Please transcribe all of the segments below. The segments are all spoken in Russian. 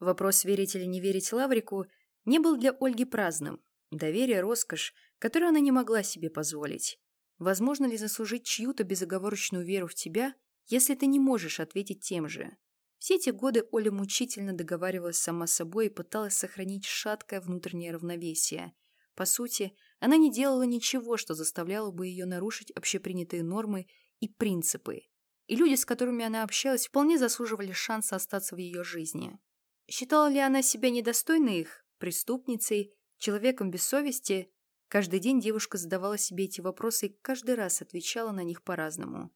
Вопрос верить или не верить Лаврику не был для Ольги праздным. Доверие – роскошь, которую она не могла себе позволить. Возможно ли заслужить чью-то безоговорочную веру в тебя, если ты не можешь ответить тем же? Все эти годы Оля мучительно договаривалась сама с собой и пыталась сохранить шаткое внутреннее равновесие. По сути, она не делала ничего, что заставляло бы ее нарушить общепринятые нормы и принципы. И люди, с которыми она общалась, вполне заслуживали шанса остаться в ее жизни. Считала ли она себя недостойной их, преступницей, человеком без совести? Каждый день девушка задавала себе эти вопросы и каждый раз отвечала на них по-разному.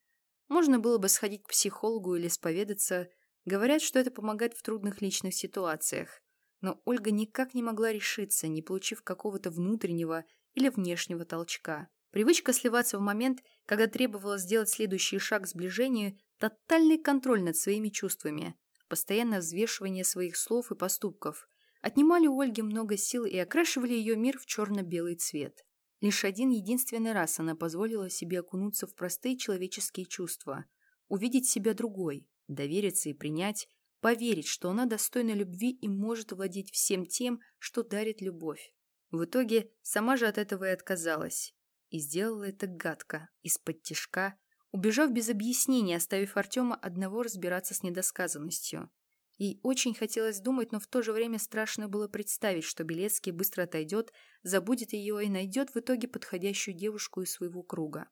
Можно было бы сходить к психологу или споведаться. Говорят, что это помогает в трудных личных ситуациях. Но Ольга никак не могла решиться, не получив какого-то внутреннего или внешнего толчка. Привычка сливаться в момент, когда требовалось сделать следующий шаг к сближению, тотальный контроль над своими чувствами, постоянное взвешивание своих слов и поступков, отнимали у Ольги много сил и окрашивали ее мир в черно-белый цвет. Лишь один единственный раз она позволила себе окунуться в простые человеческие чувства, увидеть себя другой, довериться и принять, поверить, что она достойна любви и может владеть всем тем, что дарит любовь. В итоге сама же от этого и отказалась. И сделала это гадко, из-под тишка, убежав без объяснений, оставив Артема одного разбираться с недосказанностью. Ей очень хотелось думать, но в то же время страшно было представить, что Белецкий быстро отойдет, забудет ее и найдет в итоге подходящую девушку из своего круга.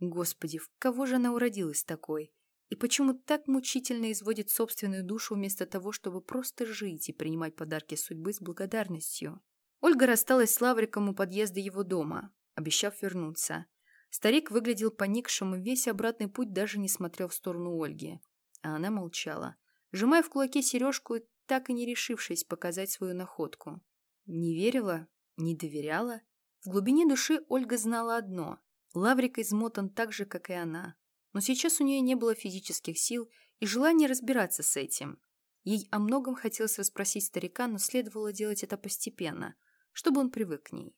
Господи, в кого же она уродилась такой? И почему так мучительно изводит собственную душу вместо того, чтобы просто жить и принимать подарки судьбы с благодарностью? Ольга рассталась с Лавриком у подъезда его дома, обещав вернуться. Старик выглядел поникшим и весь обратный путь даже не смотрел в сторону Ольги. А она молчала, сжимая в кулаке сережку и так и не решившись показать свою находку. Не верила, не доверяла. В глубине души Ольга знала одно – Лаврик измотан так же, как и она. Но сейчас у нее не было физических сил и желания разбираться с этим. Ей о многом хотелось расспросить старика, но следовало делать это постепенно, чтобы он привык к ней.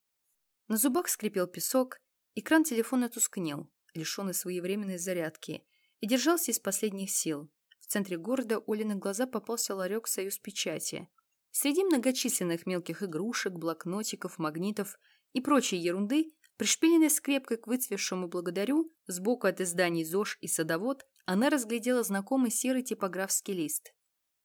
На зубах скрипел песок, экран телефона тускнел, лишенный своевременной зарядки, и держался из последних сил. В центре города Оли на глаза попался ларек «Союз печати». Среди многочисленных мелких игрушек, блокнотиков, магнитов и прочей ерунды, пришпиленной скрепкой к выцвевшему благодарю, сбоку от изданий ЗОЖ и Садовод, она разглядела знакомый серый типографский лист.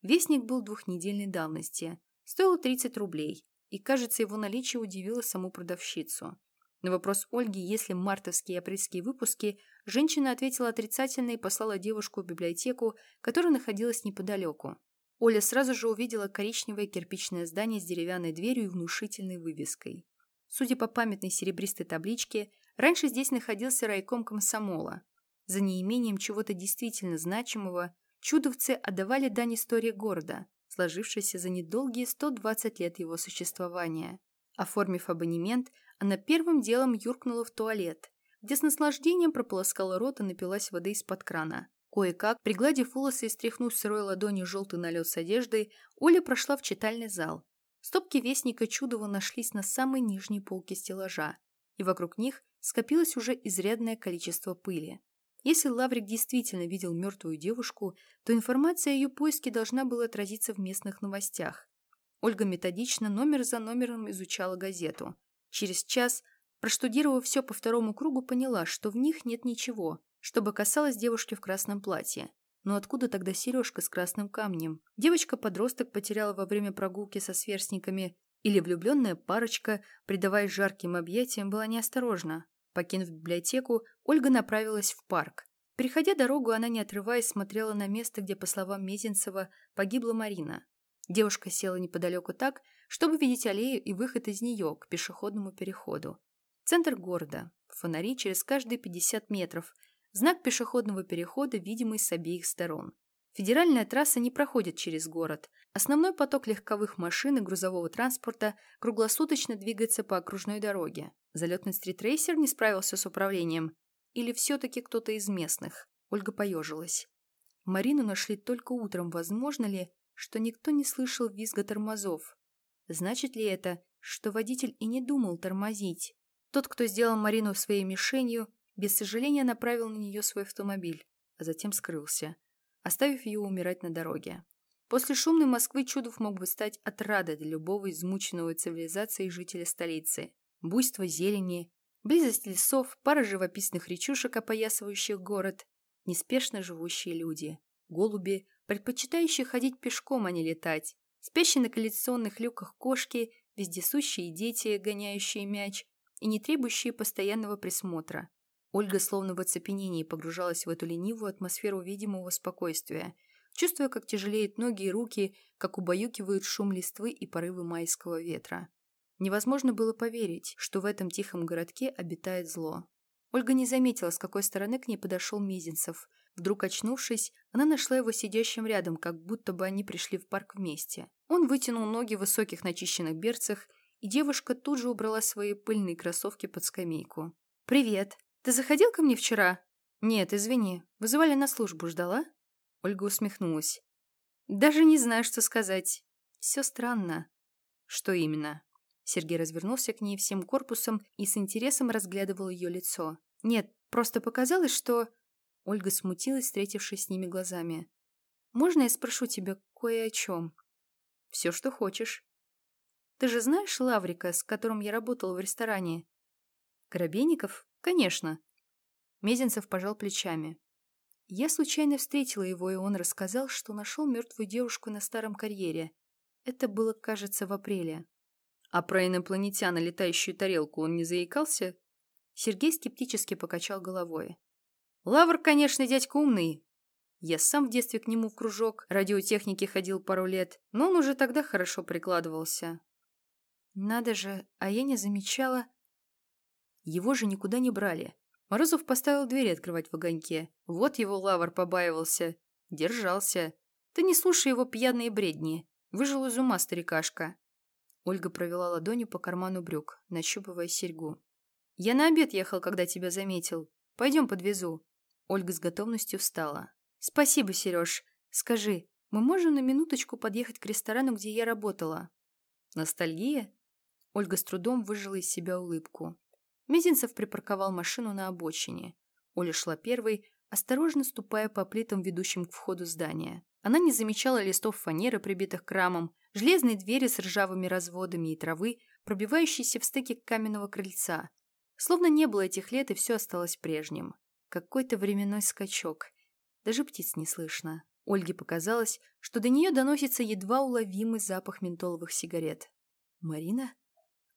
Вестник был двухнедельной давности, стоил 30 рублей, и, кажется, его наличие удивило саму продавщицу. На вопрос Ольги, есть ли мартовские и апрельские выпуски, женщина ответила отрицательно и послала девушку в библиотеку, которая находилась неподалеку. Оля сразу же увидела коричневое кирпичное здание с деревянной дверью и внушительной вывеской. Судя по памятной серебристой табличке, раньше здесь находился райком комсомола. За неимением чего-то действительно значимого чудовцы отдавали дань истории города, сложившейся за недолгие 120 лет его существования. Оформив абонемент, она первым делом юркнула в туалет, где с наслаждением прополоскала рот и напилась воды из-под крана. Кое-как, пригладив волосы и стряхнув сырой ладонью желтый налет с одеждой, Оля прошла в читальный зал. Стопки Вестника Чудова нашлись на самой нижней полке стеллажа, и вокруг них скопилось уже изрядное количество пыли. Если Лаврик действительно видел мертвую девушку, то информация о ее поиске должна была отразиться в местных новостях. Ольга методично номер за номером изучала газету. Через час, проштудировав все по второму кругу, поняла, что в них нет ничего, чтобы касалось девушки в красном платье. Но откуда тогда сережка с красным камнем? Девочка-подросток потеряла во время прогулки со сверстниками или влюбленная парочка, предаваясь жарким объятиям, была неосторожна. Покинув библиотеку, Ольга направилась в парк. Переходя дорогу, она, не отрываясь, смотрела на место, где, по словам Мезенцева, погибла Марина. Девушка села неподалеку так, чтобы видеть аллею и выход из нее к пешеходному переходу. Центр города. Фонари через каждые 50 метров. Знак пешеходного перехода, видимый с обеих сторон. Федеральная трасса не проходит через город. Основной поток легковых машин и грузового транспорта круглосуточно двигается по окружной дороге. Залетный стритрейсер не справился с управлением. Или все-таки кто-то из местных? Ольга поежилась. Марину нашли только утром. Возможно ли, что никто не слышал визга тормозов. Значит ли это, что водитель и не думал тормозить? Тот, кто сделал Марину своей мишенью, без сожаления направил на нее свой автомобиль, а затем скрылся, оставив ее умирать на дороге. После шумной Москвы Чудов мог бы стать отрадой для любого измученного цивилизацией жителя столицы. Буйство зелени, близость лесов, пара живописных речушек, опоясывающих город, неспешно живущие люди, голуби, предпочитающие ходить пешком, а не летать, спящие на коллекционных люках кошки, вездесущие дети, гоняющие мяч и не требующие постоянного присмотра. Ольга словно в оцепенении погружалась в эту ленивую атмосферу видимого спокойствия, чувствуя, как тяжелеют ноги и руки, как убаюкивают шум листвы и порывы майского ветра. Невозможно было поверить, что в этом тихом городке обитает зло. Ольга не заметила, с какой стороны к ней подошел Мизинцев. Вдруг очнувшись, она нашла его сидящим рядом, как будто бы они пришли в парк вместе. Он вытянул ноги в высоких начищенных берцах, и девушка тут же убрала свои пыльные кроссовки под скамейку. «Привет! Ты заходил ко мне вчера?» «Нет, извини. Вызывали на службу, ждала?» Ольга усмехнулась. «Даже не знаю, что сказать. Все странно». «Что именно?» Сергей развернулся к ней всем корпусом и с интересом разглядывал ее лицо. «Нет, просто показалось, что...» Ольга смутилась, встретившись с ними глазами. «Можно я спрошу тебя кое о чем?» «Все, что хочешь». «Ты же знаешь Лаврика, с которым я работала в ресторане?» «Коробейников? Конечно». Мезенцев пожал плечами. Я случайно встретила его, и он рассказал, что нашел мертвую девушку на старом карьере. Это было, кажется, в апреле. А про инопланетяна, летающую тарелку, он не заикался? Сергей скептически покачал головой. Лавр, конечно, дядька умный. Я сам в детстве к нему в кружок радиотехники ходил пару лет, но он уже тогда хорошо прикладывался. Надо же, а я не замечала. Его же никуда не брали. Морозов поставил двери открывать в огоньке. Вот его лавр побаивался. Держался. Ты не слушай его пьяные бредни. Выжил из ума старикашка. Ольга провела ладонью по карману брюк, нащупывая серьгу. «Я на обед ехал, когда тебя заметил. Пойдем подвезу». Ольга с готовностью встала. «Спасибо, Сереж. Скажи, мы можем на минуточку подъехать к ресторану, где я работала?» «Ностальгия?» Ольга с трудом выжила из себя улыбку. Мизинцев припарковал машину на обочине. Оля шла первой, осторожно ступая по плитам, ведущим к входу здания. Она не замечала листов фанеры, прибитых к рамам, железной двери с ржавыми разводами и травы, пробивающейся в стыке каменного крыльца. Словно не было этих лет, и все осталось прежним. Какой-то временной скачок. Даже птиц не слышно. Ольге показалось, что до нее доносится едва уловимый запах ментоловых сигарет. «Марина?»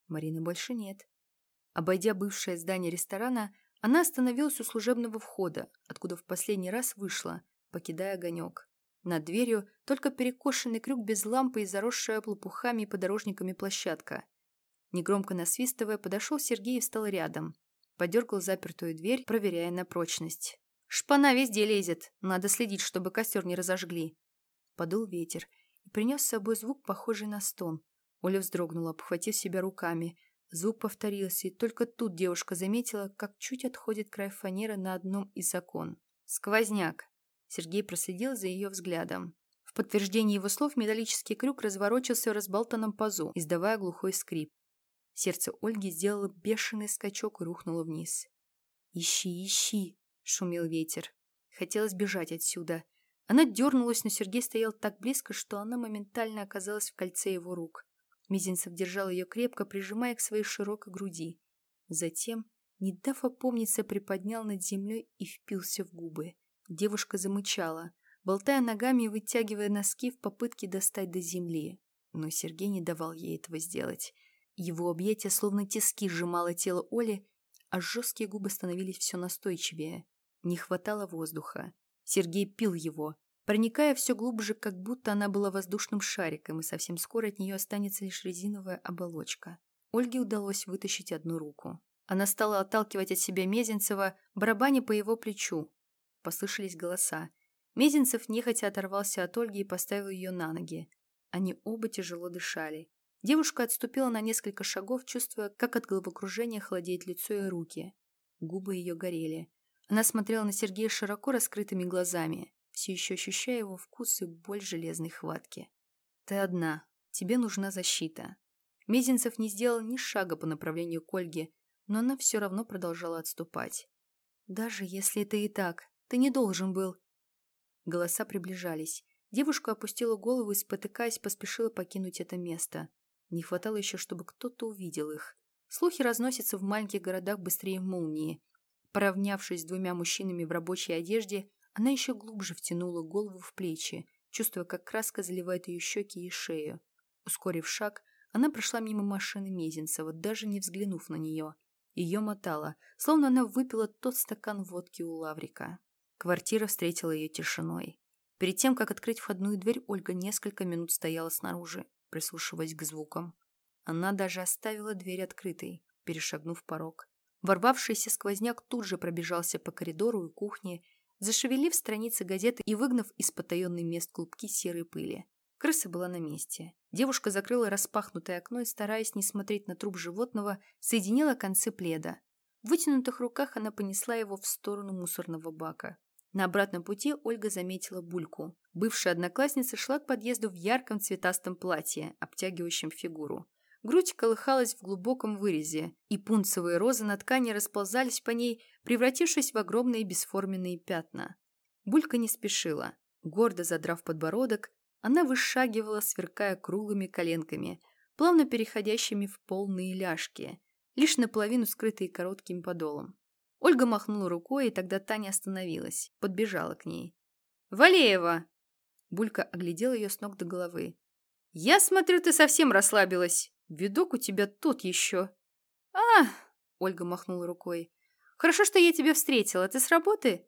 Марины больше нет. Обойдя бывшее здание ресторана, она остановилась у служебного входа, откуда в последний раз вышла, покидая огонек. Над дверью только перекошенный крюк без лампы и заросшая лопухами и подорожниками площадка. Негромко насвистывая, подошел Сергей и встал рядом. Подергал запертую дверь, проверяя на прочность. «Шпана везде лезет. Надо следить, чтобы костер не разожгли». Подул ветер и принес с собой звук, похожий на стон. Оля вздрогнула, обхватив себя руками. Звук повторился, и только тут девушка заметила, как чуть отходит край фанеры на одном из окон. «Сквозняк!» Сергей проследил за ее взглядом. В подтверждение его слов металлический крюк разворочился в разболтанном пазу, издавая глухой скрип. Сердце Ольги сделало бешеный скачок и рухнуло вниз. «Ищи, ищи!» — шумел ветер. Хотелось бежать отсюда. Она дернулась, но Сергей стоял так близко, что она моментально оказалась в кольце его рук. Мизинцев держал ее крепко, прижимая к своей широкой груди. Затем, не дав опомниться, приподнял над землей и впился в губы. Девушка замычала, болтая ногами и вытягивая носки в попытке достать до земли. Но Сергей не давал ей этого сделать. Его объятия словно тиски сжимало тело Оли, а жесткие губы становились все настойчивее. Не хватало воздуха. Сергей пил его, проникая все глубже, как будто она была воздушным шариком, и совсем скоро от нее останется лишь резиновая оболочка. Ольге удалось вытащить одну руку. Она стала отталкивать от себя Мезенцева, барабаня по его плечу, Послышались голоса. Мезенцев нехотя оторвался от Ольги и поставил ее на ноги. Они оба тяжело дышали. Девушка отступила на несколько шагов, чувствуя, как от головокружения холодеет лицо и руки. Губы ее горели. Она смотрела на Сергея широко раскрытыми глазами, все еще ощущая его вкус и боль железной хватки. «Ты одна. Тебе нужна защита». Мезенцев не сделал ни шага по направлению к Ольге, но она все равно продолжала отступать. «Даже если это и так, ты не должен был...» Голоса приближались. Девушка опустила голову и, спотыкаясь, поспешила покинуть это место. Не хватало еще, чтобы кто-то увидел их. Слухи разносятся в маленьких городах быстрее молнии. Поравнявшись с двумя мужчинами в рабочей одежде, она еще глубже втянула голову в плечи, чувствуя, как краска заливает ее щеки и шею. Ускорив шаг, она прошла мимо машины Мезенцева, даже не взглянув на нее. Ее мотало, словно она выпила тот стакан водки у Лаврика. Квартира встретила ее тишиной. Перед тем, как открыть входную дверь, Ольга несколько минут стояла снаружи, прислушиваясь к звукам. Она даже оставила дверь открытой, перешагнув порог. Ворвавшийся сквозняк тут же пробежался по коридору и кухне, зашевелив страницы газеты и выгнав из потаенной мест клубки серой пыли. Крыса была на месте. Девушка закрыла распахнутое окно и, стараясь не смотреть на труп животного, соединила концы пледа. В вытянутых руках она понесла его в сторону мусорного бака. На обратном пути Ольга заметила Бульку. Бывшая одноклассница шла к подъезду в ярком цветастом платье, обтягивающем фигуру. Грудь колыхалась в глубоком вырезе, и пунцовые розы на ткани расползались по ней, превратившись в огромные бесформенные пятна. Булька не спешила. Гордо задрав подбородок, она вышагивала, сверкая круглыми коленками, плавно переходящими в полные ляжки, лишь наполовину скрытые коротким подолом. Ольга махнула рукой, и тогда Таня остановилась, подбежала к ней. «Валеева!» Булька оглядела ее с ног до головы. «Я смотрю, ты совсем расслабилась. Видок у тебя тот еще». «А!» — Ольга махнула рукой. «Хорошо, что я тебя встретила. Ты с работы?»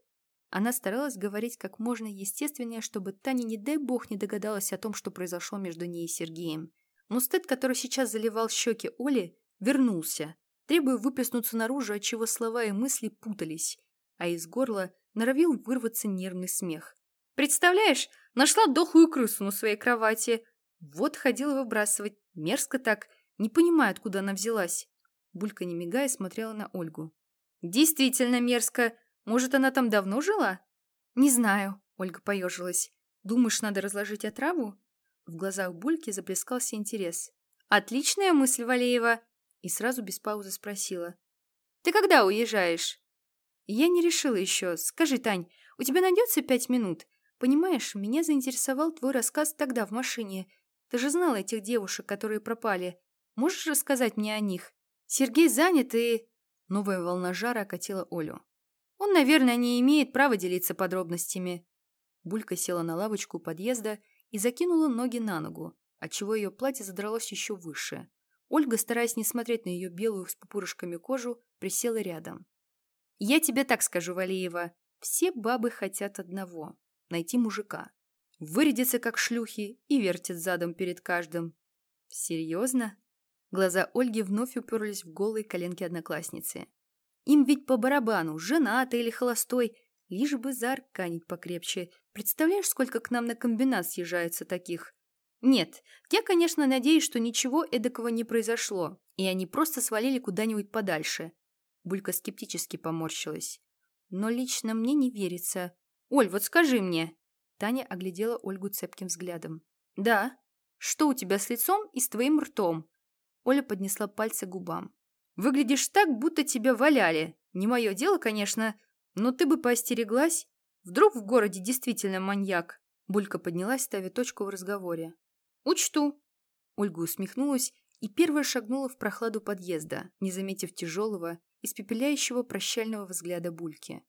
Она старалась говорить как можно естественнее, чтобы Таня, не дай бог, не догадалась о том, что произошло между ней и Сергеем. Но стыд, который сейчас заливал щеки Оли, вернулся, требуя выплеснуться наружу, отчего слова и мысли путались, а из горла норовил вырваться нервный смех. «Представляешь, нашла дохлую крысу на своей кровати. Вот ходила выбрасывать. Мерзко так. Не понимаю, откуда она взялась». Булька, не мигая, смотрела на Ольгу. «Действительно мерзко. Может, она там давно жила?» «Не знаю», — Ольга поежилась. «Думаешь, надо разложить отраву?» В глазах Бульки заплескался интерес. «Отличная мысль, Валеева!» И сразу без паузы спросила. «Ты когда уезжаешь?» «Я не решила еще. Скажи, Тань, у тебя найдется пять минут? Понимаешь, меня заинтересовал твой рассказ тогда в машине. Ты же знала этих девушек, которые пропали. Можешь рассказать мне о них? Сергей занят и...» Новая волна жара окатила Олю. Он, наверное, не имеет права делиться подробностями. Булька села на лавочку у подъезда и закинула ноги на ногу, отчего ее платье задралось еще выше. Ольга, стараясь не смотреть на ее белую с пупырышками кожу, присела рядом. «Я тебе так скажу, Валеева. Все бабы хотят одного — найти мужика. Вырядятся, как шлюхи, и вертят задом перед каждым». «Серьезно?» Глаза Ольги вновь уперлись в голые коленки одноклассницы. Им ведь по барабану, женатый или холостой, лишь бы заарканить покрепче. Представляешь, сколько к нам на комбинат съезжается таких? Нет, я, конечно, надеюсь, что ничего эдакого не произошло, и они просто свалили куда-нибудь подальше. Булька скептически поморщилась. Но лично мне не верится. Оль, вот скажи мне. Таня оглядела Ольгу цепким взглядом. Да. Что у тебя с лицом и с твоим ртом? Оля поднесла пальцы к губам. Выглядишь так, будто тебя валяли. Не мое дело, конечно, но ты бы поостереглась. Вдруг в городе действительно маньяк?» Булька поднялась, ставя точку в разговоре. «Учту». Ольга усмехнулась и первая шагнула в прохладу подъезда, не заметив тяжелого, испепеляющего прощального взгляда Бульки.